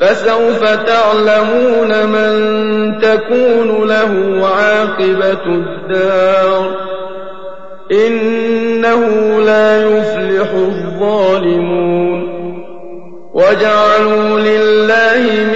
فسوف تعلمون من تكون له عاقبة الدار. إنه لا يفلح الظالمون. وجعلوا لله من